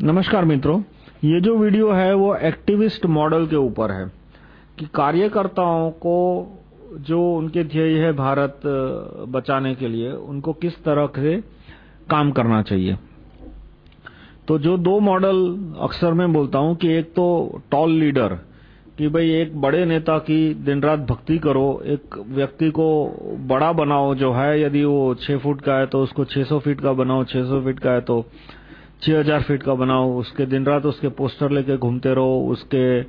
नमस्कार मित्रों, ये जो वीडियो है वो एक्टिविस्ट मॉडल के ऊपर है कि कार्यकर्ताओं को जो उनके ध्येय है भारत बचाने के लिए, उनको किस तरह से काम करना चाहिए। तो जो दो मॉडल अक्सर मैं बोलता हूँ कि एक तो टॉल लीडर, कि भाई एक बड़े नेता की दिन रात भक्ति करो, एक व्यक्ति को बड़ा बनाओ जो है, यदि वो 6 फुट का है तो उसको 600 फीट का बनाओ 600 फीट का है तो 6000 फीट का बनाओ, उसके दिन रात उसके पोस्टर लेके घूमते रहो, उसके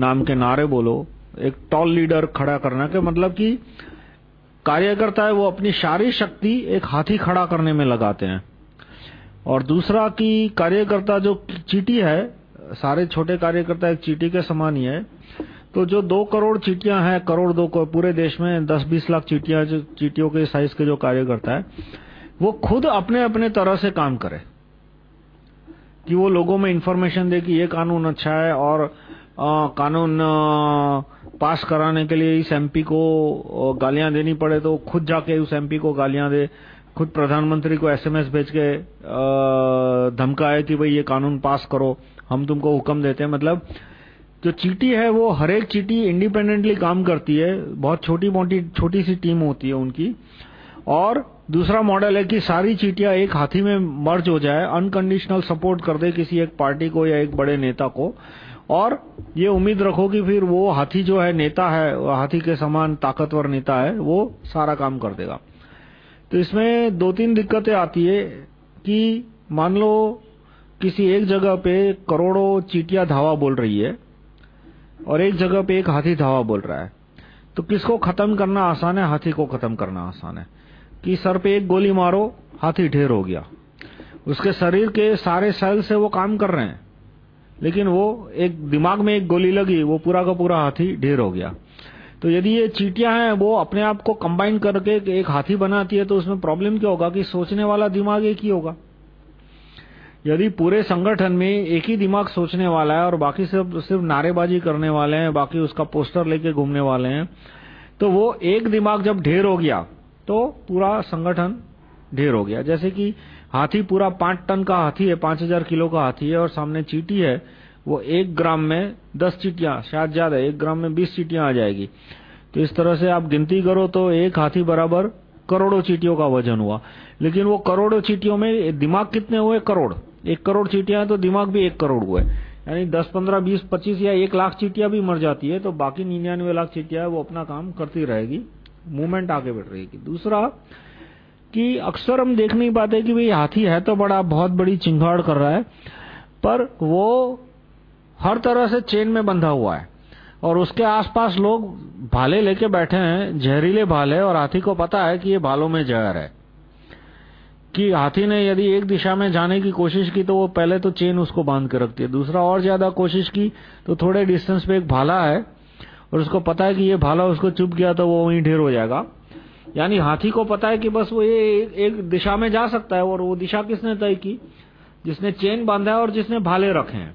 नाम के नारे बोलो। एक टॉल लीडर खड़ा करना के मतलब कि कार्यकर्ता है, वो अपनी सारी शक्ति एक हाथी खड़ा करने में लगाते हैं। और दूसरा कि कार्यकर्ता जो चीटी है, सारे छोटे कार्यकर्ता एक चीटी के समान ही है तो जो दो करोड़ चीटियाँ हैं, करोड़ दो करोड़ पूरे देश में दस बीस लाख चीटियाँ जो चीटियों के साइज़ के जो कार्यकर्ता है, वो खुद अपने अपने तरह से काम करे। कि वो लोगों में इंफॉर्मेशन दे कि ये कानून अच्छा है और आ, कानून आ, पास कराने के लिए इस एमपी को गालियाँ देनी पड़े तो खुद जाके उस एमपी को गालियाँ दे। खुद प्रधानमंत्री को एसएमएस भेज के धमकाए कि भाई ये कानून पास करो हम तुमको हुक्म देते हैं। मतलब जो चीटी है वो हर एक चीटी इंडिपेंडेंटली काम करती है। बहुत छोटी मोटी छोटी सी टीम होती है उनकी। और दूसरा मॉडल है कि सारी चीटियाँ एक हाथी में मर्ज हो जाए अनकंडीशनल सपोर्ट कर दे किसी एक पार्टी को या एक बड़े नेता को। और ये उम्मीद रखो कि फिर वो हाथी जो है, नेता है, हाथी के समान ताकतवर नेता है, वो सारा काम कर देगा। तो इसमें दो तीन दिक्कतें आती है कि मान लो किसी एक जगह पे करोड़ों चीटियाँ धावा बोल रही है और एक जगह पे एक हाथी धावा बोल रहा है। तो किसको खत्म करना आसान है? हाथी को खत्म करना आसान है। कि सर पे एक गोली मारो, हाथी ढेर हो गया। उसके शरीर के सारे सेल से वो काम कर रहे हैं। लेकिन वो एक दिमाग में एक गोली लगी, वो पूरा का पूरा हाथी ढेर हो गया। तो यदि ये चीटियाँ हैं, वो अपने आप को कंबाइन करके एक हाथी बनाती है तो उसमें प्रॉब्लम क्या होगा कि सोचने वाला दिमाग एक ही होगा। यदि पूरे संगठन में एक ही दिमाग सोचने वाला है और बाकी सब सिर्फ़ नारेबाजी करने वाले हैं, बाकी उसका पोस्टर लेके घूमने वाले हैं तो वो एक दिमाग जब ढेर हो गया तो पूरा संगठन ढेर हो गया। जैसे कि हाथी पूरा पाँच टन का हाथी है, पाँच हज़ार किलो का हाथी है और सामने चीटी है, वो एक ग्राम में दस चीटियाँ, शायद ज़्यादा, एक ग्राम में बीस चीटियाँ आ जाएगी। तो इस तरह से आप गिनती करो तो एक हाथी बराबर करोड़ों चीटियों का वज़न हुआ। लेकिन वो करोड़ों चीटियों में दिमाग कितने हुए? करोड़। एक करोड़ चीटियाँ तो दिमाग भी एक करोड़ हुए। यानी दस, पंद्रह, बीस, पच्चीस या एक लाख चीटियाँ भी मर जाती है तो बाकी निन्यानवे लाख चीटियाँ वो अपना काम करती रहेगी। मूवमेंट आगे बढ़ रही है दूसरा कि अक्सर हम देख नहीं पाते कि भाई हाथी है तो बड़ा, बहुत बड़ी चिंगाड़ कर रहा है, पर वो हर तरह से चेन में बंधा हुआ है। और उसके आसपास लोग भाले लेके बैठे हैं, जहरीले भाले और हाथी को पता है कि ये भालों में जहर है। कि हाथी ने यदि एक दिशा में जाने की कोशिश की तो वो पहले तो चेन उसको बाँध के रखती है दूसरा और ज़्यादा कोशिश की तो थोड़े डिस्टेंस पे एक भाला है और उसको पता है कि ये भाला उसको चुप गया तो वो वहीं ढेर हो जाएगा। यानी हाथी को पता है कि बस वो ये एक दिशा में जा सकता है और वो दिशा किसने तय की? जिसने चेन बांधा है और जिसने भाले रखे हैं।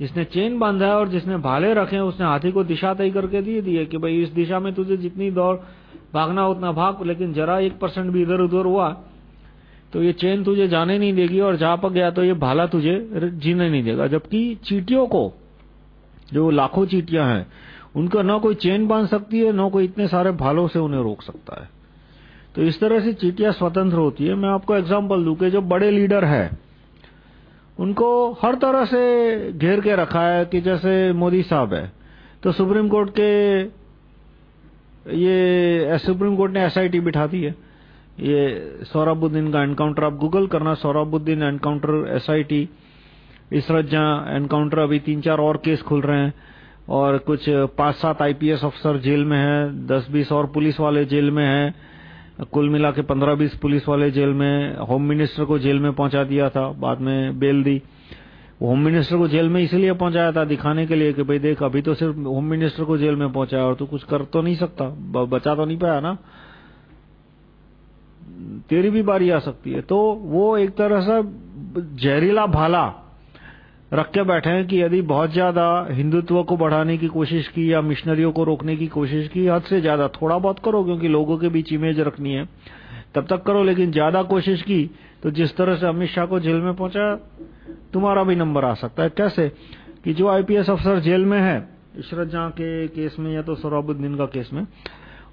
जिसने चेन बांधा है और जिसने भाले रखे हैं, उसने हाथी को दिशा तय करके दे दी है कि भाई इस दिशा में तुझे जितनी दौड़ भागना, उतना भाग, लेकिन जरा एक परसेंट भी इधर उधर हुआ तो ये चेन तुझे जाने नहीं देगी और जहाँ पर गया तो ये भाला तुझे जीने नहीं देगा। जबकि चीटियों को, जो लाखों चीटियाँ हैं उनको ना कोई चेन बाँध सकती है, ना कोई इतने सारे भालों से उन्हें रोक सकता है। तो इस तरह से चीटियाँ स्वतंत्र होती है। मैं आपको एग्जांपल दूँ कि जो बड़े लीडर है, उनको हर तरह से घेर के रखा है कि जैसे मोदी साहब है। तो सुप्रीम कोर्ट के ये, सुप्रीम कोर्ट ने एसआईटी बिठा दी है। ये सौरभुद्दीन का एनकाउंटर आप गूगल करना, सौरभुद्दीन एनकाउंटर एसआईटी इसरत जहाँ एनकाउंटर अभी तीन चार और केस खुल रहे हैं। और कुछ पाँच सात आईपीएस अफसर जेल में हैं दस बीस और पुलिस वाले जेल में हैं, कुल मिला के पंद्रह बीस पुलिस वाले जेल में होम मिनिस्टर को जेल में पहुँचा दिया था, बाद में बेल दी। होम मिनिस्टर को जेल में इसलिए पहुँचाया था, दिखाने के लिए कि भाई देख, अभी तो सिर्फ़ होम मिनिस्टर को जेल में पहुँचाया और तू कुछ कर तो नहीं सकता बचा तो नहीं पाया ना। तेरी भी बारी आ सकती है। तो वो एक तरह से जहरीला भाला रख के बैठे हैं कि यदि बहुत ज़्यादा हिंदुत्व को बढ़ाने की कोशिश की या मिशनरियों को रोकने की कोशिश की, हद से ज़्यादा थोड़ा बहुत करो, क्योंकि लोगों के बीच इमेज रखनी है। तब तक करो, लेकिन ज़्यादा कोशिश की तो जिस तरह से अमित शाह को जेल में पहुँचा, तुम्हारा भी नंबर आ सकता है। कैसे? कि जो आईपीएस अफसर जेल में है, इशरत जहाँ के केस में या तो सौरभुद्दीन का केस में,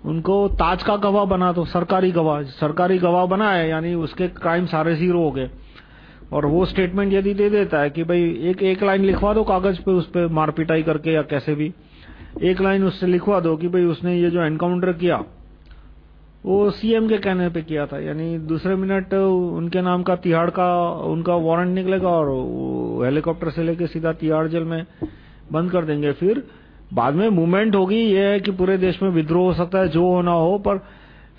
उनको ताज का गवाह बना दो, सरकारी गवाह सरकारी गवाह बना है, यानी उसके क्राइम सारे ज़ीरो हो गए। और वो स्टेटमेंट यदि दे देता है कि भाई एक एक लाइन लिखवा दो कागज़ पे, उस पे मार पिटाई करके या कैसे भी। एक लाइन उससे लिखवा दो कि भाई उसने ये जो एनकाउंटर किया, वो सीएम के कहने पे किया था। यानी दूसरे मिनट उनके नाम का तिहाड़ का, उनका वारंट निकलेगा और हेलीकॉप्टर से लेके सीधा तिहाड़ जेल में बंद कर देंगे। फिर बाद में मूवमेंट होगी, ये है कि पूरे देश में विद्रोह हो सकता है, जो होना हो, पर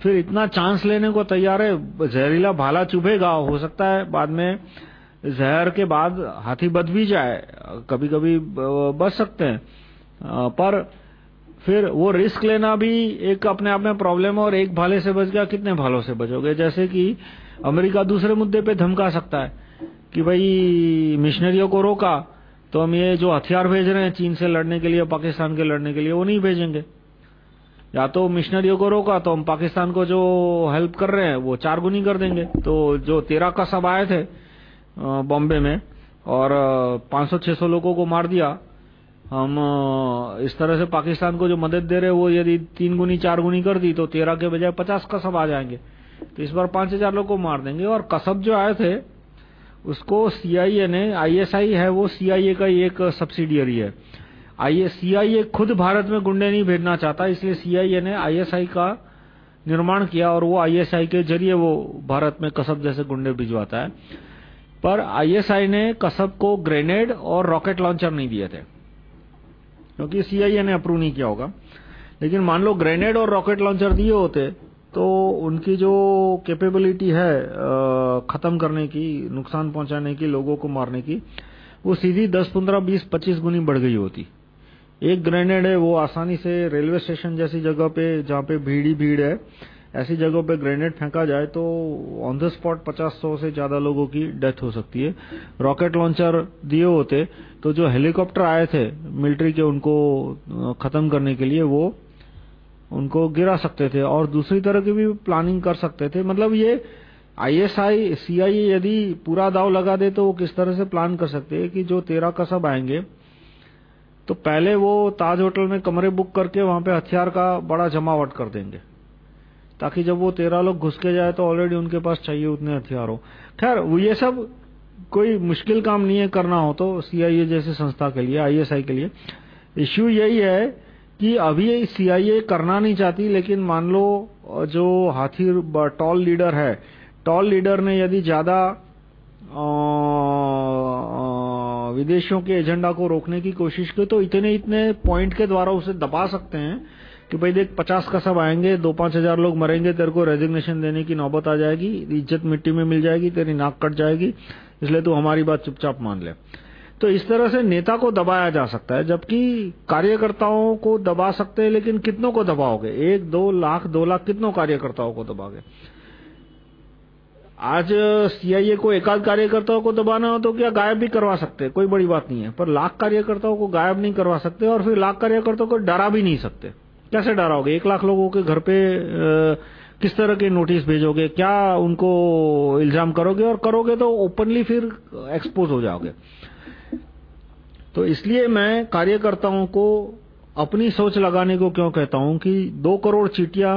फिर इतना चांस लेने को तैयार है, जहरीला भाला चुभेगा, हो सकता है बाद में जहर के बाद हाथी बद भी जाए कभी कभी बच सकते हैं। पर फिर वो रिस्क लेना भी एक अपने आप में प्रॉब्लम है और एक भाले से बच गया, कितने भालों से बचोगे? जैसे कि अमेरिका दूसरे मुद्दे पे धमका सकता है कि भाई मिशनरियों को रोका तो हम ये जो हथियार भेज रहे हैं, चीन से लड़ने के लिए, पाकिस्तान के लड़ने के लिए, वो नहीं भेजेंगे। या तो मिशनरियों को रोका तो हम पाकिस्तान को जो हेल्प कर रहे हैं, वो चार गुनी कर देंगे। तो जो तेरह का सब आए थे बॉम्बे में, और 500-600 लोगों को मार दिया, हम इस तरह से पाकिस्तान को जो मदद दे रहे हैं, वो यदि तीन गुनी, चार गुनी कर दी तो तेरह के बजाय पचास कसब आ जाएँगे। तो इस बार पाँच हज़ार लोग को मार देंगे। और कसब जो आए थे, उसको सीआईए ने आईएसआई है वो सीआईए का एक सब्सिडियरी है। आईए सीआईए खुद भारत में गुंडे नहीं भेजना चाहता, इसलिए सीआईए ने आईएसआई का निर्माण किया और वो आईएसआई के ज़रिए वो भारत में कसब जैसे गुंडे भिजवाता है। पर आईएसआई ने कसब को ग्रेनेड और रॉकेट लॉन्चर नहीं दिए थे, क्योंकि सीआईए ने अप्रूव नहीं किया होगा। लेकिन मान लो ग्रेनेड और रॉकेट लॉन्चर दिए होते तो उनकी जो कैपेबिलिटी है खत्म करने की, नुकसान पहुँचाने की, लोगों को मारने की, वो सीधी 10 15 20 25 गुनी बढ़ गई होती। एक ग्रेनेड है, वो आसानी से रेलवे स्टेशन जैसी जगह पे, जहाँ पे भीड़ भीड़ है, ऐसी जगहों पे ग्रेनेड फेंका जाए तो ऑन द स्पॉट 50-100 से ज़्यादा लोगों की डेथ हो सकती है। रॉकेट लॉन्चर दिए होते तो जो हेलीकॉप्टर आए थे मिलिट्री के, उनको खत्म करने के लिए वो, उनको गिरा सकते थे। और दूसरी तरह की भी प्लानिंग कर सकते थे। मतलब ये आईएसआई सीआईए यदि पूरा दाव लगा दे तो वो किस तरह से प्लान कर सकते हैं कि जो तेरह कसब आएँगे तो पहले वो ताज होटल में कमरे बुक करके वहाँ पे हथियार का बड़ा जमावट कर देंगे। ताकि जब वो तेरह लोग घुस के जाए तो ऑलरेडी उनके पास चाहिए उतने हथियार हो। खैर, वो ये सब कोई मुश्किल काम नहीं है करना हो तो सीआईए जैसे संस्था के लिए आईएसआई के लिए। इश्यू यही है कि अभी सीआईए करना नहीं चाहती, लेकिन मान लो, जो हाथी टॉल लीडर है टॉल लीडर ने यदि ज़्यादा विदेशियों के एजेंडा को रोकने की कोशिश की तो इतने इतने पॉइंट के द्वारा उसे दबा सकते हैं कि भाई देख, पचास का सब आएँगे, दो पाँच हज़ार लोग मरेंगे, तेरे को रेजिग्नेशन देने की नौबत आ जाएगी, इज़्ज़त मिट्टी में मिल जाएगी, तेरी नाक कट जाएगी, इसलिए तू हमारी बात चुपचाप मान ले। तो इस तरह से नेता को दबाया जा सकता है, जबकि कार्यकर्ताओं को दबा सकते हैं, लेकिन कितनों को दबाओगे? एक, दो लाख दो लाख कितनों कार्यकर्ताओं को दबाओगे? आज सीआईए को एकाध कार्यकर्ताओं को दबाना हो तो क्या गायब भी करवा सकते हैं? कोई बड़ी बात नहीं है। पर लाख कार्यकर्ताओं को गायब नहीं करवा सकते और फिर लाख कार्यकर्ताओं को डरा भी नहीं सकते। कैसे डराओगे? एक लाख लोगों के घर पे आ, किस तरह के नोटिस भेजोगे? क्या उनको इल्ज़ाम करोगे? और करोगे तो ओपनली फिर एक्सपोज हो जाओगे। तो इसलिए मैं कार्यकर्ताओं को अपनी सोच लगाने को क्यों कहता हूँ कि दो करोड़ चीटियाँ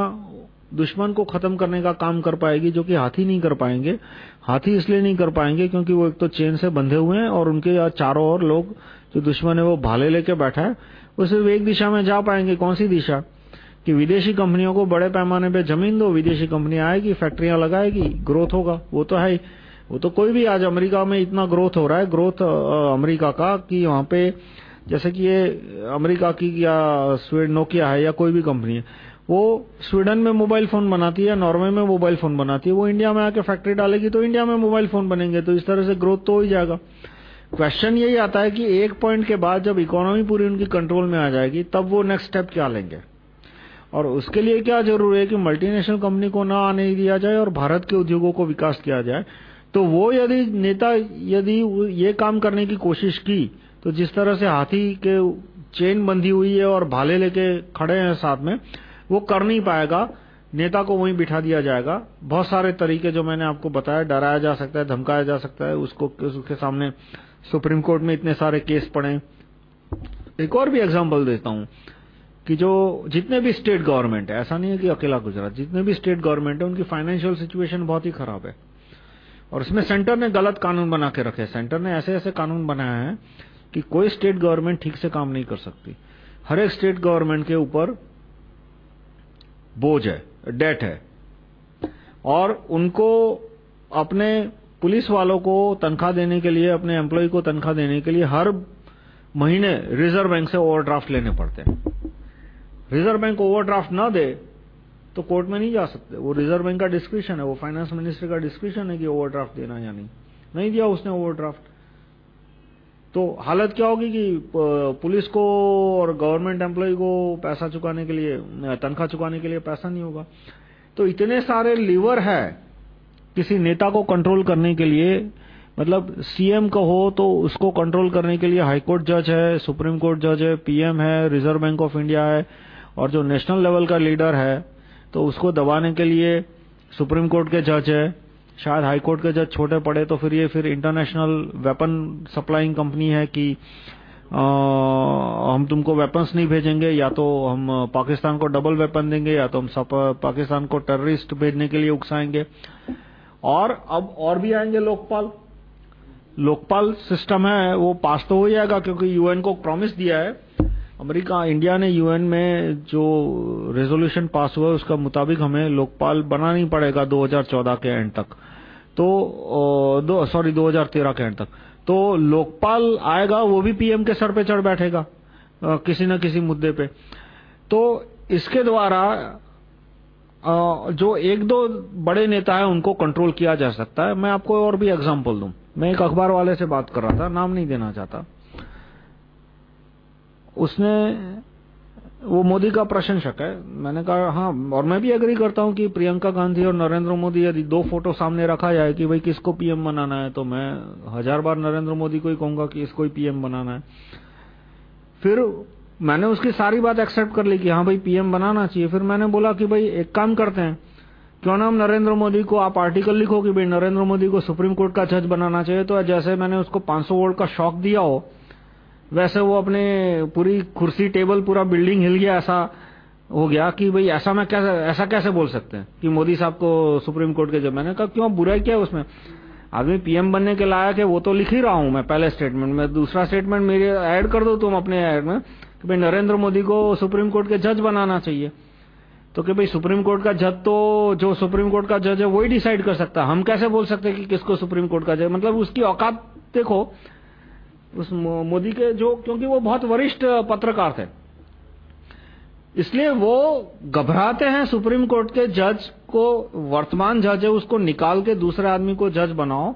दुश्मन को खत्म करने का काम कर पाएगी, जो कि हाथी नहीं कर पाएँगे। हाथी इसलिए नहीं कर पाएँगे क्योंकि वो एक तो चेन से बंधे हुए हैं और उनके चारों ओर लोग जो दुश्मन है वो भाले लेके बैठा है। वो सिर्फ़ एक दिशा में जा पाएँगे, कौन सी दिशा? कि विदेशी कंपनियों को बड़े पैमाने पे ज़मीन दो, विदेशी कंपनी आएगी, फैक्ट्रियाँ लगाएगी, ग्रोथ होगा। वो तो ही वो तो कोई भी आज अमेरिका में इतना ग्रोथ हो रहा है, ग्रोथ अमेरिका का, कि वहाँ पे जैसे कि ये अमेरिका की या स्वीड नोकिया है या कोई भी कंपनी है। वो स्वीडन में मोबाइल फ़ोन बनाती है, नॉर्वे में मोबाइल फ़ोन बनाती है, वो इंडिया में आके फैक्ट्री डालेगी तो इंडिया में मोबाइल फ़ोन बनेंगे तो इस तरह से ग्रोथ तो हो ही जाएगा। क्वेश्चन यही आता है कि एक पॉइंट के बाद जब इकोनॉमी पूरी उनकी कंट्रोल में आ जाएगी, तब वो नेक्स्ट स्टेप क्या लेंगे? और उसके लिए क्या ज़रूरी है कि मल्टीनेशनल कंपनी को ना आने दिया जाए और भारत के उद्योगों को विकास किया जाए? तो वो यदि नेता, यदि ये काम करने की कोशिश की तो जिस तरह से हाथी के चेन बंधी हुई है और भाले लेके खड़े हैं साथ में वो कर नहीं पाएगा, नेता को वहीं बिठा दिया जाएगा। बहुत सारे तरीके जो मैंने आपको बताया, डराया जा सकता है, धमकाया जा सकता है, उसको, उसके सामने सुप्रीम कोर्ट में इतने सारे केस पड़े। एक और भी एग्जांपल देता हूँ कि जो जितने भी स्टेट गवर्नमेंट है, ऐसा नहीं है कि अकेला गुजरात जितने भी स्टेट गवर्नमेंट है, उनकी फाइनेंशियल सिचुएशन बहुत ही खराब है। और इसमें सेंटर ने गलत कानून बना के रखे सेंटर ने ऐसे ऐसे कानून बनाया है कि कोई स्टेट गवर्नमेंट ठीक से काम नहीं कर सकती। हर एक स्टेट गवर्नमेंट के ऊपर बोझ है, डेट है। और उनको अपने पुलिस वालों को तनख्वाह देने के लिए, अपने एम्प्लॉय को तनख्वाह देने के लिए हर महीने रिज़र्व बैंक से ओवरड्राफ्ट लेने पड़ते हैं। रिज़र्व बैंक ओवरड्राफ्ट ना दे तो कोर्ट में नहीं जा सकते। वो रिज़र्व बैंक का डिस्क्रिप्शन है, वो फाइनेंस मिनिस्टर का डिस्क्रिप्शन है कि ओवरड्राफ्ट देना या नहीं। नहीं दिया उसने ओवरड्राफ्ट तो हालत क्या होगी कि पुलिस को और गवर्नमेंट एम्प्लॉय को पैसा चुकाने के लिए तनख्वाह चुकाने के लिए पैसा नहीं होगा। तो इतने सारे लीवर है किसी नेता को कंट्रोल करने के लिए मतलब सीएम का हो तो उसको कंट्रोल करने के लिए हाईकोर्ट जज है सुप्रीम कोर्ट जज है पीएम है रिज़र्व बैंक ऑफ़ इंडिया है, और जो नेशनल लेवल का लीडर है तो उसको दबाने के लिए सुप्रीम कोर्ट के जज है। शायद हाई कोर्ट के जज छोटे पड़े तो फिर ये फिर इंटरनेशनल वेपन सप्लाइंग कंपनी है कि हम तुमको वेपन्स नहीं भेजेंगे, या तो हम पाकिस्तान को डबल वेपन देंगे, या तो हम पाकिस्तान को टेररिस्ट भेजने के लिए उकसाएँगे। और अब और भी आएँगे लोकपाल। लोकपाल सिस्टम है, वो पास तो हो जाएगा, क्योंकि यूएन को प्रॉमिस दिया है। अमेरिका, इंडिया ने यूएन में जो रेजोल्यूशन पास हुआ उसका मुताबिक हमें लोकपाल बनाना ही पड़ेगा 2014 के एंड तक। तो दो सॉरी 2013 के एंड तक। तो लोकपाल आएगा, वो भी पीएम के सर पे चढ़ बैठेगा किसी न किसी मुद्दे पे। तो इसके द्वारा जो एक दो बड़े नेता है, उनको कंट्रोल किया जा सकता है। मैं आपको और भी एग्जांपल दूँ। मैं एक अखबार वाले से बात कर रहा था, नाम नहीं देना चाहता। उसने वो मोदी का प्रशंसक है। मैंने कहा हाँ और मैं भी एग्री करता हूँ कि प्रियंका गांधी और नरेंद्र मोदी यदि दो फ़ोटो सामने रखा जाए कि भाई किसको पीएम बनाना है तो मैं हज़ार बार नरेंद्र मोदी को ही कहूँगा कि इसको ही पीएम बनाना है। फिर मैंने उसकी सारी बात एक्सेप्ट कर ली कि हाँ भाई पीएम बनाना चाहिए। फिर मैंने बोला कि भाई एक काम करते हैं। क्यों ना हम नरेंद्र मोदी को आप आर्टिकल लिखो कि भाई नरेंद्र मोदी को सुप्रीम कोर्ट का जज बनाना चाहिए। तो जैसे मैंने उसको 500 वोल्ट का शॉक दिया हो वैसे वो अपने पूरी कुर्सी, टेबल, पूरा बिल्डिंग हिल गया, ऐसा हो गया कि भाई ऐसा मैं कैसे, ऐसा कैसे बोल सकते हैं कि मोदी साहब को सुप्रीम कोर्ट के जब मैंने कहा, क्यों, बुराई क्या है उसमें? आदमी पीएम बनने के लायक है, वो तो लिख ही रहा हूँ मैं पहले स्टेटमेंट में। दूसरा स्टेटमेंट मेरे ऐड कर दो तुम अपने ऐड में कि भाई नरेंद्र मोदी को सुप्रीम कोर्ट के जज बनाना चाहिए। तो कि भाई सुप्रीम कोर्ट का जज तो जो सुप्रीम कोर्ट का जज है, वही डिसाइड कर सकता है। हम कैसे बोल सकते हैं कि किसको सुप्रीम कोर्ट का जज मतलब उसकी औकात देखो उस मोदी के जो, क्योंकि वो बहुत वरिष्ठ पत्रकार थे। इसलिए वो घबराते हैं सुप्रीम कोर्ट के जज को, वर्तमान जज है, उसको निकाल के दूसरे आदमी को जज बनाओ।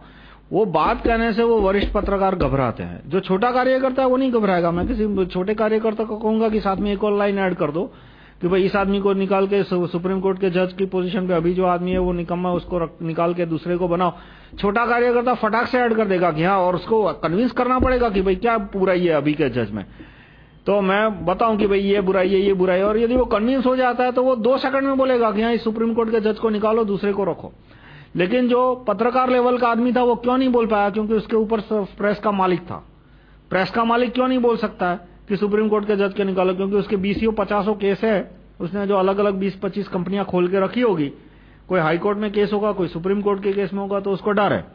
वो बात कहने से वो वरिष्ठ पत्रकार घबराते हैं। जो छोटा कार्यकर्ता है, वो नहीं घबराएगा। मैं किसी छोटे कार्यकर्ता को कहूँगा कि साथ में एक और लाइन ऐड कर दो कि भाई इस आदमी को निकाल के सुप्रीम कोर्ट के जज की पोजीशन पे अभी जो आदमी है, वो निकम्मा, उसको निकाल के दूसरे को बनाओ। छोटा कार्यकर्ता फटाक से ऐड कर देगा कि हाँ और उसको कन्विंस करना पड़ेगा कि भाई क्या बुराई है अभी के जज में। तो मैं बताऊँ कि भाई ये बुराई है, ये बुराई है, और यदि वो कन्विंस हो जाता है तो वो दो सेकंड में बोलेगा कि हाँ इस सुप्रीम कोर्ट के जज को निकालो, दूसरे को रखो। लेकिन जो पत्रकार लेवल का आदमी था वो क्यों नहीं बोल पाया? क्योंकि उसके ऊपर प्रेस का मालिक था। प्रेस का मालिक क्यों नहीं बोल सकता है कि सुप्रीम कोर्ट के जज के निकालो? क्योंकि उसके बीसीओ पचासों केस है। उसने जो अलग अलग बीस पच्चीस कंपनियाँ खोल के रखी होगी कोई हाई कोर्ट में केस होगा, कोई सुप्रीम कोर्ट के केस में होगा तो उसको डर है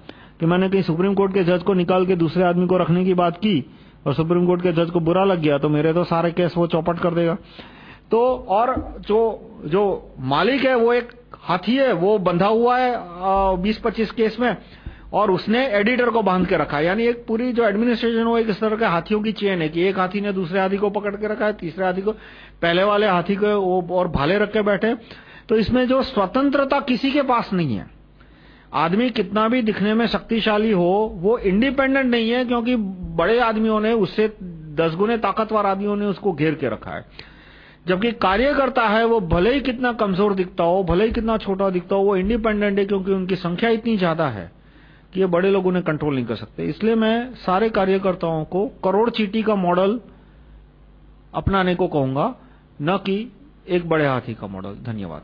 कि मैंने कहीं सुप्रीम कोर्ट के जज को निकाल के दूसरे आदमी को रखने की बात की और सुप्रीम कोर्ट के जज को बुरा लग गया तो मेरे तो सारे केस वो चौपट कर देगा। तो और जो जो मालिक है, वो एक हाथी है, वो बंधा हुआ है बीस पच्चीस केस में, और उसने एडिटर को बाँध के रखा यानी एक पूरी जो एडमिनिस्ट्रेशन वो एक इस तरह के हाथियों की चेन है कि एक हाथी ने दूसरे हाथी को पकड़ के रखा है, तीसरे हाथी को, पहले वाले हाथी को और भाले रख के बैठे तो इसमें जो स्वतंत्रता किसी के पास नहीं है। आदमी कितना भी दिखने में शक्तिशाली हो, वो इंडिपेंडेंट नहीं है, क्योंकि बड़े आदमियों ने उससे दस गुने ताकतवर आदमियों ने उसको घेर के रखा है। जबकि कार्यकर्ता है, वो भले ही कितना कमज़ोर दिखता हो, भले ही कितना छोटा दिखता हो, वो इंडिपेंडेंट है, क्योंकि उनकी संख्या इतनी ज़्यादा है कि ये बड़े लोग उन्हें कंट्रोल नहीं कर सकते। इसलिए मैं सारे कार्यकर्ताओं को करोड़ चीटी का मॉडल अपनाने को कहूँगा, न कि एक बड़े हाथी का मॉडल धन्यवाद।